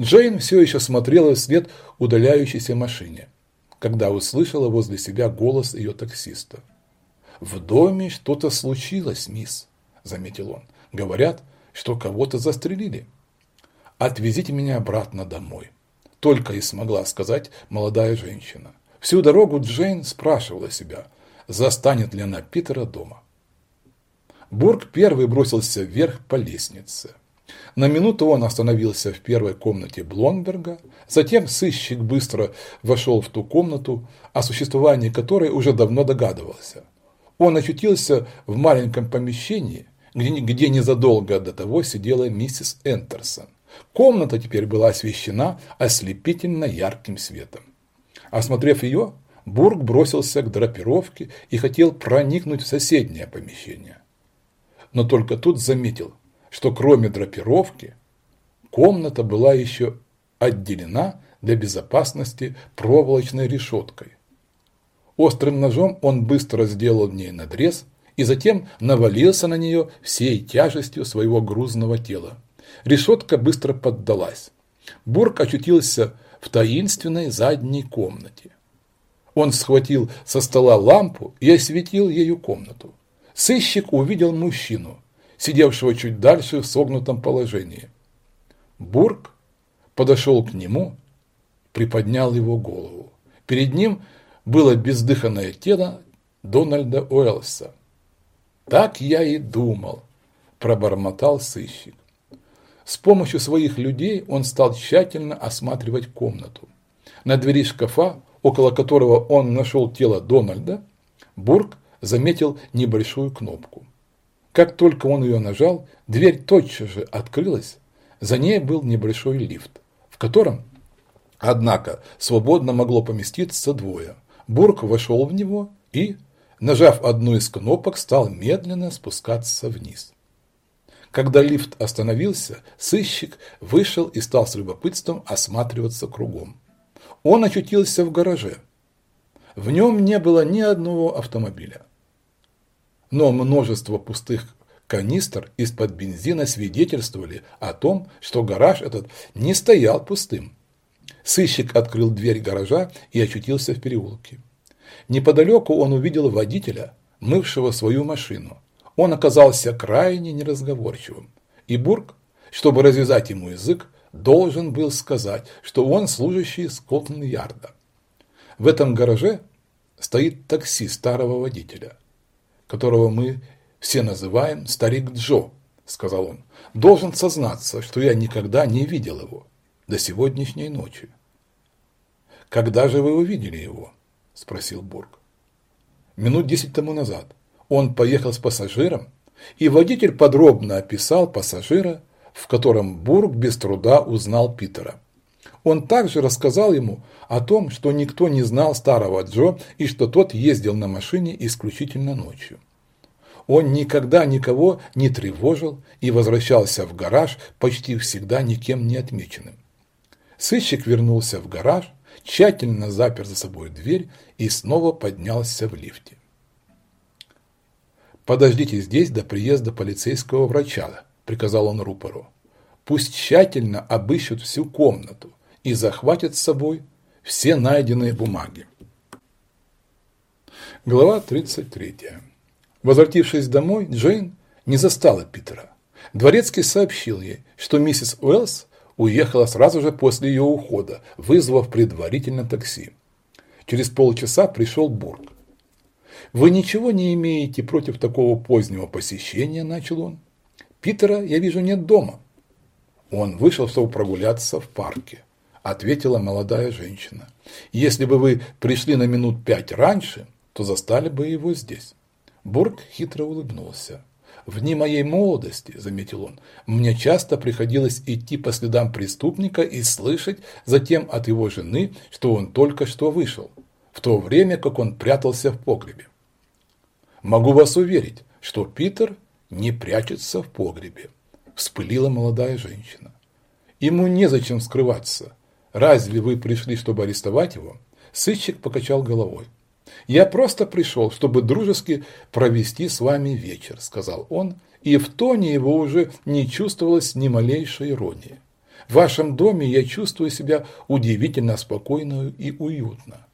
Джейн все еще смотрела вслед удаляющейся машине, когда услышала возле себя голос ее таксиста. «В доме что-то случилось, мисс», – заметил он. «Говорят, что кого-то застрелили. Отвезите меня обратно домой», – только и смогла сказать молодая женщина. Всю дорогу Джейн спрашивала себя, застанет ли она Питера дома. Бург первый бросился вверх по лестнице. На минуту он остановился в первой комнате Блонберга, затем сыщик быстро вошел в ту комнату, о существовании которой уже давно догадывался. Он очутился в маленьком помещении, где, где незадолго до того сидела миссис Энтерсон. Комната теперь была освещена ослепительно ярким светом. Осмотрев ее, Бург бросился к драпировке и хотел проникнуть в соседнее помещение но только тут заметил, что кроме драпировки комната была еще отделена для безопасности проволочной решеткой. Острым ножом он быстро сделал в ней надрез и затем навалился на нее всей тяжестью своего грузного тела. Решетка быстро поддалась. Бурк очутился в таинственной задней комнате. Он схватил со стола лампу и осветил ею комнату. Сыщик увидел мужчину, сидевшего чуть дальше в согнутом положении. Бург подошел к нему, приподнял его голову. Перед ним было бездыханное тело Дональда Уэллса. «Так я и думал», – пробормотал сыщик. С помощью своих людей он стал тщательно осматривать комнату. На двери шкафа, около которого он нашел тело Дональда, Бург заметил небольшую кнопку. Как только он ее нажал, дверь тотчас же открылась, за ней был небольшой лифт, в котором, однако, свободно могло поместиться двое. Бург вошел в него и, нажав одну из кнопок, стал медленно спускаться вниз. Когда лифт остановился, сыщик вышел и стал с любопытством осматриваться кругом. Он очутился в гараже. В нем не было ни одного автомобиля но множество пустых канистр из-под бензина свидетельствовали о том, что гараж этот не стоял пустым. Сыщик открыл дверь гаража и очутился в переулке. Неподалеку он увидел водителя, мывшего свою машину. Он оказался крайне неразговорчивым. И Бург, чтобы развязать ему язык, должен был сказать, что он служащий Скотланд-Ярда. В этом гараже стоит такси старого водителя которого мы все называем старик Джо, сказал он, должен сознаться, что я никогда не видел его до сегодняшней ночи. Когда же вы увидели его? спросил Бург. Минут десять тому назад. Он поехал с пассажиром, и водитель подробно описал пассажира, в котором Бург без труда узнал Питера. Он также рассказал ему о том, что никто не знал старого Джо и что тот ездил на машине исключительно ночью. Он никогда никого не тревожил и возвращался в гараж почти всегда никем не отмеченным. Сыщик вернулся в гараж, тщательно запер за собой дверь и снова поднялся в лифте. «Подождите здесь до приезда полицейского врача», – приказал он рупору. «Пусть тщательно обыщут всю комнату и захватят с собой все найденные бумаги. Глава 33. Возвратившись домой, Джейн не застала Питера. Дворецкий сообщил ей, что миссис Уэллс уехала сразу же после ее ухода, вызвав предварительно такси. Через полчаса пришел Бург. «Вы ничего не имеете против такого позднего посещения?» – начал он. «Питера, я вижу, нет дома». Он вышел, чтобы прогуляться в парке ответила молодая женщина. «Если бы вы пришли на минут пять раньше, то застали бы его здесь». Бург хитро улыбнулся. «В дни моей молодости, — заметил он, — мне часто приходилось идти по следам преступника и слышать затем от его жены, что он только что вышел, в то время как он прятался в погребе. Могу вас уверить, что Питер не прячется в погребе», – вспылила молодая женщина. «Ему незачем скрываться. «Разве вы пришли, чтобы арестовать его?» Сыщик покачал головой. «Я просто пришел, чтобы дружески провести с вами вечер», – сказал он, и в тоне его уже не чувствовалось ни малейшей иронии. В вашем доме я чувствую себя удивительно спокойно и уютно.